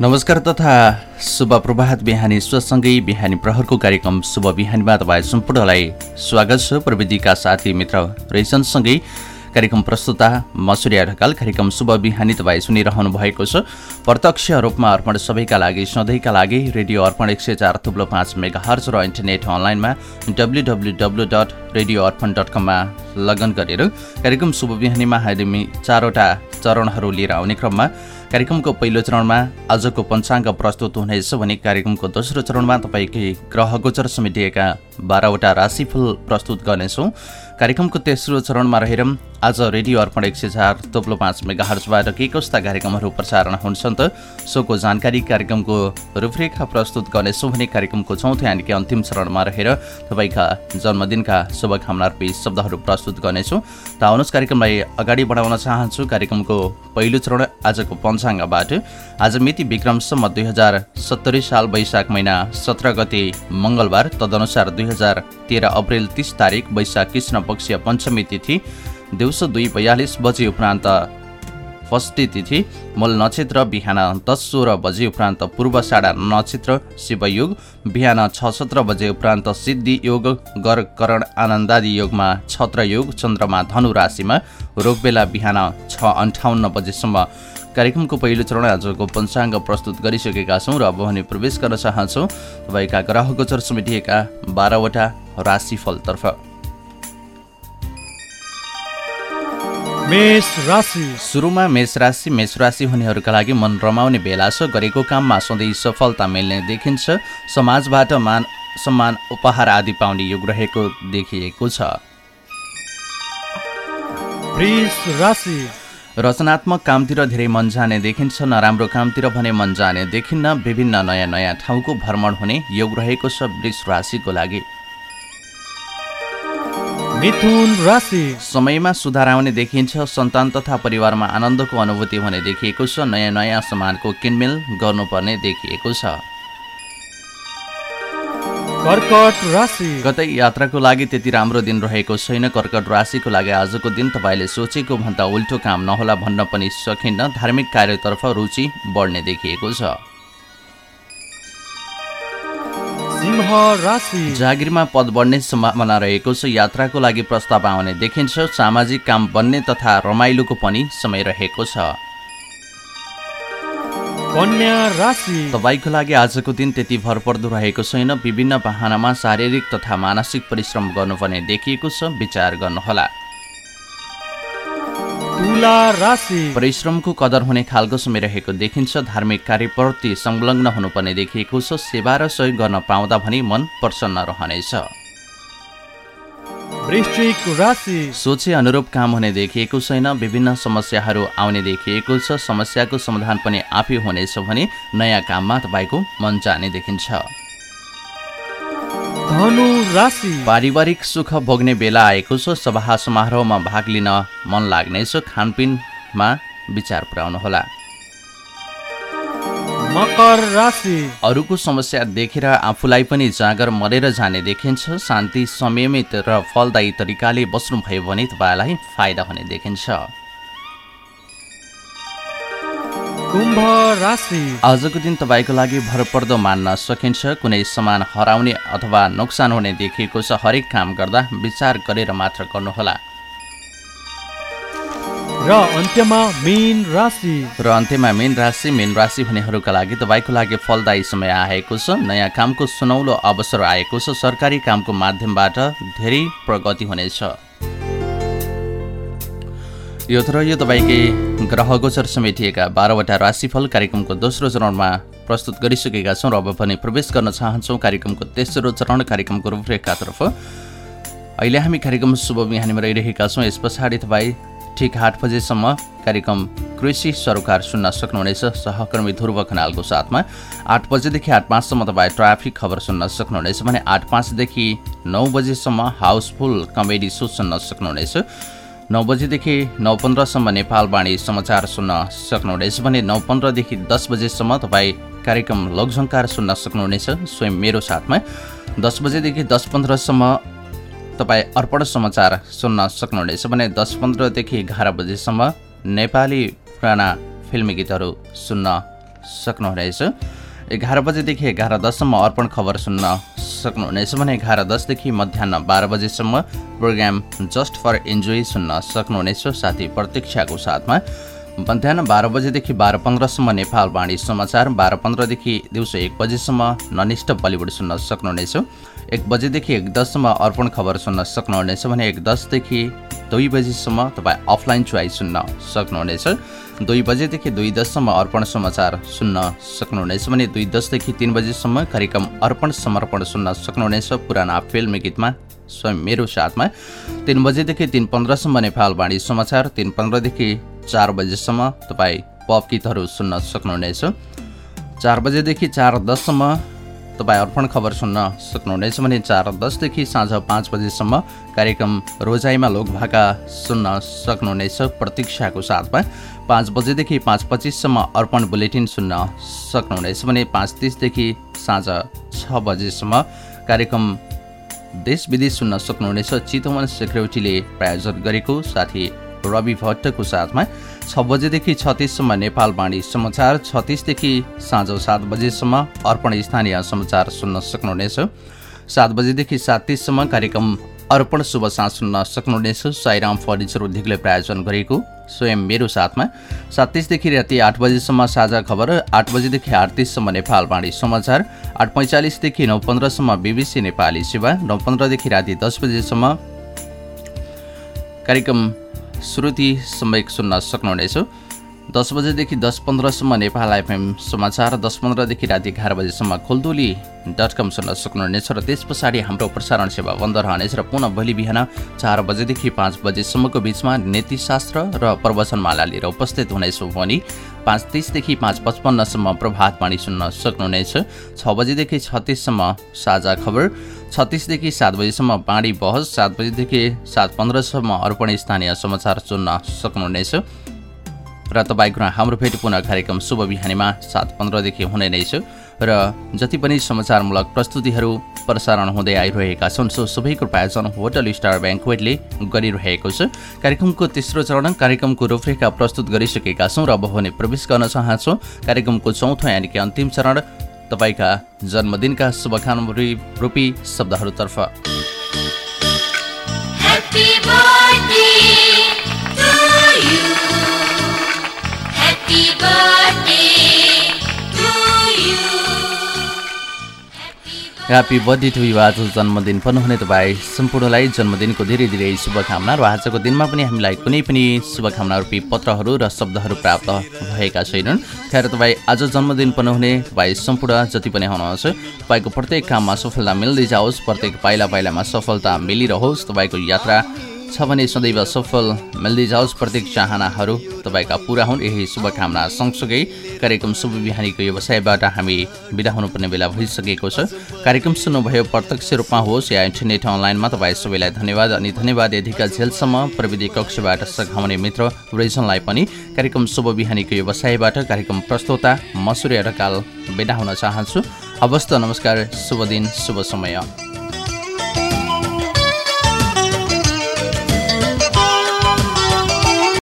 नमस्कार तथा शुभ प्रभात बिहानी स्वसँगै बिहानी प्रहरको कार्यक्रम शुभ बिहानीमा तपाईँ सम्पूर्णलाई स्वागत छ। प्रविधिका साथी मित्र रेसनसँगै कार्यक्रम प्रस्तुता मसुरिया ढकाल कार्यक्रम शुभ बिहानी तपाईँ सुनिरहनु भएको छ। प्रत्यक्ष रूपमा अर्पण सबैका लागि सधैँका लागि रेडियो अर्पण एक सय चार थुप्लो पाँच मेगा हर्च र इन्टरनेट अनलाइनमा W W W dot radio Arpan dot कममा लगन गरेर कार्यक्रम शुभ बिहानीमा हामी चारवटा चरणहरू लिएर आउने क्रममा कार्यक्रमको पहिलो चरणमा आजको पञ्चाङ्ग प्रस्तुत हुनेछ भने कार्यक्रमको दोस्रो चरणमा तपाईँकै ग्रह गोचर समेटिएका बाह्रवटा राशिफल प्रस्तुत गर्नेछौँ। कार्यक्रमको तेस्रो चरणमा रहेर आज रेडियो अर्पण एक सय चार तोप्लो पाँच मेगा हर्चबाट के कस्ता कार्यक्रमहरू प्रसारण हुन्छन् त? सोको जानकारी कार्यक्रमको रूपरेखा प्रस्तुत गर्नेछौँ भने कार्यक्रमको चौथो यानिकि अन्तिम चरणमा रहेर तपाईँका जन्मदिनका शुभकामना शब्दहरू प्रस्तुत गर्नेछौँ। त आउनुहोस् कार्यक्रमलाई अगाडि बढाउन चाहन्छु। कार्यक्रमको पहिलो चरण आजको पञ्चाङ्गबाट। आज मिति विक्रमसम्म दुई हजार सत्तरी साल वैशाख महिना सत्र गते मङ्गलबार। तदनुसार दुई हजार तेह्र अप्रेल तिस तारिक वैशाख कृष्ण पक्षीय पञ्चमी तिथि। दिउँसो दुई बयालिस बजे उपरान्त। षष्ठी तिथि मूल नक्षत्र बिहान दस सोह्र बजे उपरान्त पूर्व साढा नक्षत्र शिवयोग बिहान छ सत्र बजे उपरान्त सिद्धि योग गर करण आनन्दादी योगमा छत्र योग चन्द्रमा धनु राशिमा रोगबेला बिहान छ अन्ठाउन्न बजेसम्म। कार्यक्रमको पहिलो चरण आजको पञ्चाङ्ग प्रस्तुत गरिसकेका छौँ र अब भने प्रवेश गर्न चाहन्छौँ। तपाईँका ग्रह गोचर समेटिएका बाह्रवटा राशिफलतर्फ। मेष राशि। सुरुमा मेष राशि मेष राशि हुनेहरूका लागि मन रमाउने बेला छ। गरेको काममा सधैँ सफलता मिल्ने देखिन्छ। समाजबाट मान सम्मान उपहार आदि पाउने योग रहेको देखिएको छ। रचनात्मक कामतिर धेरै मन जाने देखिन्छ। नराम्रो कामतिर भने मन जाने देखिन्न। विभिन्न नयाँ नयाँ ठाउँको भ्रमण हुने योग रहेको छ वृष राशिको लागि। मिथुन राशि। समयमा सुधार आउने देखिन्छ। सन्तान तथा परिवारमा आनन्दको अनुभूति हुने देखिएको छ। नयाँ नयाँ सामानको किनमेल गर्नुपर्ने देखिएको छ। कर्कट राशि। कतै यात्राको लागि त्यति राम्रो दिन रहेको छैन। कर्कट राशिको लागि आजको दिन तपाईँले सोचेको भन्दा उल्टो काम नहोला भन्न पनि सकिन्न। धार्मिक कार्यतर्फ रुचि बढ्ने देखिएको छ। सिंह राशि। जागिरमा पद बढ्ने सम्भावना रहेको छ यात्राको लागि प्रस्ताव आउने देखिन्छ। सामाजिक काम बन्ने तथा रमाइलोको पनि समय रहेको छ। कन्या राशि। तपाईँको लागि आजको दिन त्यति भरपर्दो रहेको छैन। विभिन्न वाहनामा शारीरिक तथा मानसिक परिश्रम गर्नुपर्ने देखिएको छ। विचार गर्नुहोला। परिश्रमको कदर हुने खालको समय रहेको देखिन्छ। धार्मिक कार्यप्रति संलग्न हुनुपर्ने देखिएको छ। सेवा र सहयोग गर्न पाउँदा भने मन प्रसन्न रहनेछ। सोचे अनुरूप काम हुने देखिएको छैन। विभिन्न समस्याहरू आउने देखिएको छ। समस्याको समाधान पनि आफै हुनेछ भने नयाँ काममा तपाईँको मन जाने देखिन्छ। पारिवारिक सुख भोग्ने बेला आएको छ सभा समारोहमा भाग लिन मन लाग्नेछ खानपिनमा विचार पुर्याउनुहोला। मकर राशि। अरूको समस्या देखेर आफूलाई पनि जाँगर मरेर जाने देखिन्छ शान्ति संयमित र फलदायी तरिकाले बस्नुभयो भने तपाईँलाई फाइदा हुने देखिन्छ। कुम्भ राशि। आजको दिन तपाईँको लागि भरपर्दो मान्न सकिन्छ। कुनै सामान हराउने अथवा नोक्सान हुने देखिएको छ। हरेक काम गर्दा विचार गरेर मात्र गर्नुहोला। र अन्त्यमा मेन राशि। र अन्त्यमा मेन राशि। मेन राशि हुनेहरूका लागि तपाईँको लागि फलदायी समय आएको छ। नयाँ कामको सुनौलो अवसर आएको छ। सरकारी कामको माध्यमबाट धेरै प्रगति हुनेछ। यो तर यो तपाईँकै ग्रह गोचर समेटिएका बाह्रवटा राशिफल कार्यक्रमको दोस्रो चरणमा प्रस्तुत गरिसकेका छौँ र अब पनि प्रवेश गर्न चाहन्छौँ कार्यक्रमको तेस्रो चरण कार्यक्रमको रूपरेखातर्फ अहिले हामी कार्यक्रम शुभ बिहानीमा रहिरहेका छौँ। यस पछाडि तपाईँ ठिक आठ बजेसम्म कार्यक्रम कृषि सरोकार सुन्न सक्नुहुनेछ। सहकर्मी ध्रुव खनालको साथमा आठ बजेदेखि आठ पाँचसम्म तपाईँ ट्राफिक खबर सुन्न सक्नुहुनेछ भने आठ पाँचदेखि नौ बजेसम्म हाउसफुल कमेडी सो सुन्न सक्नुहुनेछ। नौ बजीदेखि नौ पन्ध्रसम्म नेपालवाणी समाचार सुन्न सक्नुहुनेछ भने नौ पन्ध्रदेखि दस बजेसम्म तपाईँ कार्यक्रम लोकझङ्कार सुन्न सक्नुहुनेछ। स्वयं मेरो साथमा दस बजेदेखि दस पन्ध्रसम्म तपाईँ अर्पण समाचार सुन्न सक्नुहुनेछ भने दस पन्ध्रदेखि एघार बजेसम्म नेपाली पुराना फिल्मी गीतहरू सुन्न सक्नुहुनेछ। एघार बजेदेखि एघार दससम्म अर्पण खबर सुन्न सक्नुहुनेछ भने एघार दसदेखि मध्याह बाह्र बजेसम्म प्रोग्राम जस्ट फर इन्जोय सुन्न सक्नुहुनेछ। साथी प्रतीक्षाको साथमा मध्याह बाह्र बजेदेखि बाह्र पन्ध्रसम्म नेपाल वाणी समाचार बाह्र पन्ध्रदेखि दिउँसो एक बजेसम्म ननिष्ठ बलिउड सुन्न सक्नुहुनेछ। एक बजेदेखि एक दससम्म अर्पण खबर सुन्न सक्नुहुनेछ भने एक दसदेखि दुई बजीसम्म तपाईँ अफलाइन चुहाइ सुन्न सक्नुहुनेछ दुई बजेदेखि दुई दससम्म अर्पण समाचार सुन्न सक्नुहुनेछ भने दुई दसदेखि तिन बजीसम्म कार्यक्रम अर्पण समर्पण सुन्न सक्नुहुनेछ पुराना फिल्म गीतमा स्वयं मेरो साथमा। तिन बजेदेखि तिन पन्ध्रसम्म नेपाल वाणी समाचार। तिन पन्ध्रदेखि चार बजेसम्म तपाईँ पप गीतहरू सुन्न सक्नुहुनेछ चार बजेदेखि चार दससम्म तपाईँ अर्पण खबर सुन्न सक्नुहुनेछ भने चार दसदेखि साँझ पाँच बजेसम्म कार्यक्रम रोजाइमा लोकभाका सुन्न सक्नुहुनेछ प्रतीक्षाको साथमा। पाँच बजेदेखि पाँच पच्चिससम्म अर्पण बुलेटिन सुन्न सक्नुहुनेछ भने पाँच तिसदेखि साँझ छ बजेसम्म कार्यक्रम देश विदेश सुन्न सक्नुहुनेछ। चितवन सेक्युरिटीले प्रायोजन गरेको साथी रवि भट्टको साथमा छ बजेदेखि छत्तिससम्म नेपाल वाणी समाचार छत्तिसदेखि साँझ सात बजेसम्म अर्पण स्थानीय समाचार सुन्न सक्नुहुनेछ। सात बजेदेखि सात तिससम्म कार्यक्रम अर्पण शुभ साँझ सुन्न सक्नुहुनेछ। साईराम फर्निचर उद्योगले प्रायोजन गरेको स्वयं मेरो साथमा। सात तिसदेखि राति आठ बजीसम्म साझा खबर आठ बजीदेखि आठ तिससम्म नेपाल वाणी समाचार आठ पैँचालिसदेखि नौ पन्ध्रसम्म बिबिसी नेपाली सेवा नौ पन्ध्रदेखि राति दस बजेसम्म कार्यक्रम श्रुति सम्वेक सुन्न सक्नुहुनेछ। दस बजेदेखि दस पन्ध्रसम्म नेपाल एफएम समाचार दस पन्ध्रदेखि राति एघार बजीसम्म खोलदोली डट कम सुन्न सक्नुहुनेछ र त्यस पछाडि हाम्रो प्रसारण सेवा बन्द रहनेछ र पुनः भोलि बिहान चार बजेदेखि पाँच बजेसम्मको बिचमा नीतिशास्त्र र प्रवचनमाला लिएर उपस्थित हुनेछौँ भने पाँच तिसदेखि पाँच पचपन्नसम्म प्रभात पानी सुन्न सक्नुहुनेछ। छ बजेदेखि छत्तिससम्म साझा खबर। छत्तिसदेखि सात बजीसम्म बाँडी बहस सात बजीदेखि सात पन्ध्रसम्म अर्पण स्थानीय समाचार सुन्न सक्नुहुनेछ। र तपाईँको हाम्रो भेट पुनः कार्यक्रम शुभ बिहानीमा सात पन्ध्रदेखि हुने नै छ। र जति पनि समाचारमूलक प्रस्तुतिहरू प्रसारण हुँदै आइरहेका छन् सो सबैको प्रायोजन होटल स्टार ब्याङ्कवेटले गरिरहेको छ। कार्यक्रमको तेस्रो चरण कार्यक्रमको रूपरेखा प्रस्तुत गरिसकेका छौँ र अब भने प्रवेश गर्न चाहन्छौँ। कार्यक्रमको चौथो यानि कि अन्तिम चरण तपाईँका जन्मदिनका शुभकामना रूपी शब्दहरूतर्फ। Happy birthday happy birthday to you आज जन्मदिन पनि हुने तपाईँ सम्पूर्णलाई जन्मदिनको धेरै धेरै शुभकामना र आजको दिनमा पनि हामीलाई कुनै पनि शुभकामना रूपी पत्रहरू र शब्दहरू प्राप्त भएका छैनन्। खैर तपाईँ आज जन्मदिन पनि हुने। तपाईँ सम्पूर्ण जति पनि हुनुहुन्छ तपाईँको प्रत्येक काममा सफलता मिल्दै जाओस्। प्रत्येक पाइला पाइलामा सफलता मिलिरहोस्। तपाईँको यात्रा छ भने सदैव सफल। मिल्दै जाओस् प्रत्येक चाहनाहरू। तपाईँका पुरा हुन्। यही शुभकामना सँगसँगै कार्यक्रम शुभ बिहानीको व्यवसायबाट हामी बिदा हुनुपर्ने बेला भइसकेको छ। कार्यक्रम सुन्नुभयो प्रत्यक्ष रूपमा होस् या इन्टरनेट अनलाइनमा तपाईँ सबैलाई धन्यवाद अनि धन्यवाद यतिका झेलसम्म प्रविधि कक्षबाट सघाउने मित्र रिजनलाई पनि। कार्यक्रम शुभ बिहानीको व्यवसायबाट कार्यक्रम प्रस्तोता मसुरी अडकाल बिदा हुन चाहन्छु। हवस् त नमस्कार। शुभ दिन शुभ समय।